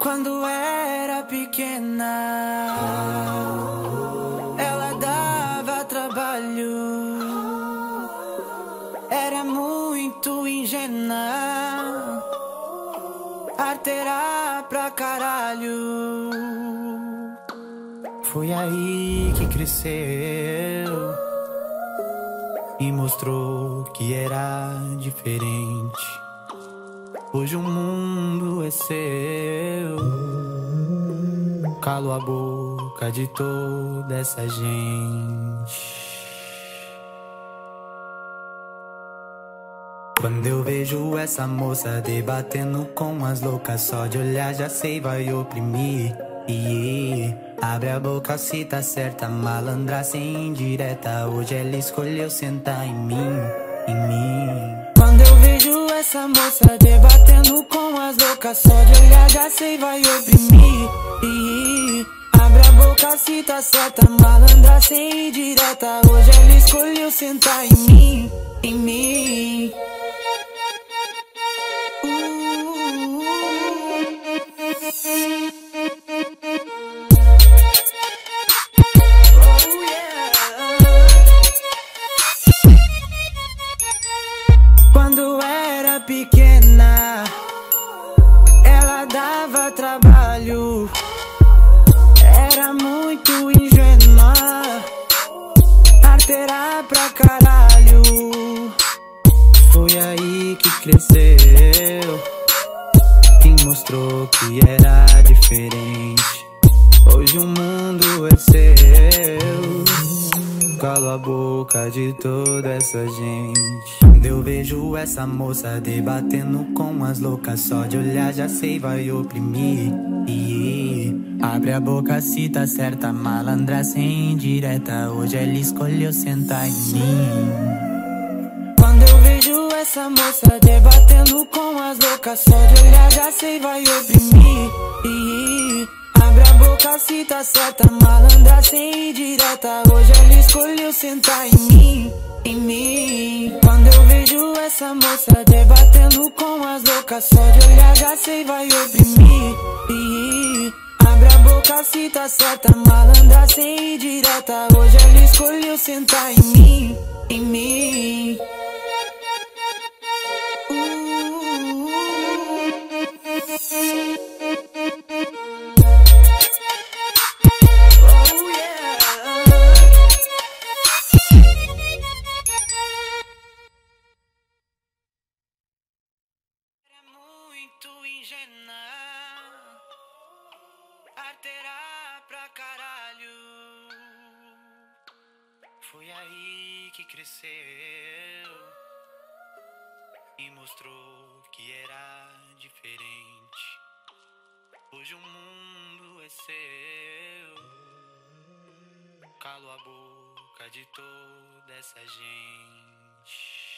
Quando era pequena, ela dava trabalho. Era muito ingênua, arteira pra caralho. Foi aí que cresceu e mostrou que era diferente. Hoje o mundo é seu. Calo a boca de toda essa gente. Quando eu vejo essa moça debatendo com as loucas, só de olhar já sei vai oprimir. E abre a boca se tá certa, malandra sem indireta. Hoje ela escolheu sentar em mim, em mim. Essa moça debatendo com as loucas, só de olhar já sei vai oprimir. Abre a boca se tá certa, malandra sem indireta. Hoje ela escolheu sentar em mim, em mim. Oh, pequena, ela dava trabalho. Era muito ingênua, arteira pra caralho. Foi aí que cresceu e mostrou que era diferente. Hoje o mundo é seu. Cala a boca de toda essa gente. Quando eu vejo essa moça debatendo com as loucas, só de olhar já sei vai oprimir. Abre a boca se tá certa, malandra sem indireta. Hoje ela escolheu sentar em mim. Quando eu vejo essa moça debatendo com as loucas, só de olhar já sei vai oprimir. Abre a boca se tá certa, malandra sem indireta. Hoje ela escolheu sentar em mim, em mim. Quando eu vejo essa moça debatendo com as loucas, só de olhar já sei vai oprimir. Abre a boca se tá certa, malandra sem indireta. Hoje ela escolheu sentar em mim, em mim. Ingênua, arteira pra caralho. Foi aí que cresceu e mostrou que era diferente. Hoje o mundo é seu. Calo a boca de toda essa gente.